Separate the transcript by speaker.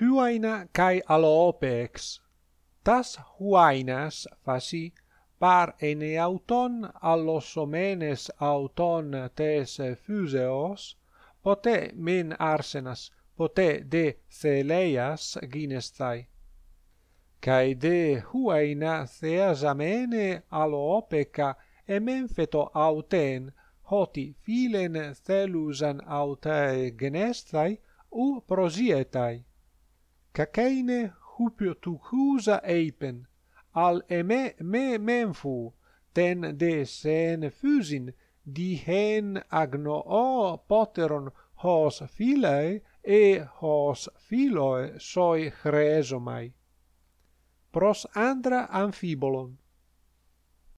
Speaker 1: huaina kai alopex. Tas huainas fasi par ene auton allosomenes auton tes physeos pote men arsenas pote de theleias ginestai. Kai de huaina theasamene alopeca emenfeto auten hoti philen thelusan autae genestai u prosietai kakeine hupio tu husa eipen al eme me menfu ten de sen hen agno o poteron hos philae e hos philoe soi chresomai pros andra amphibolon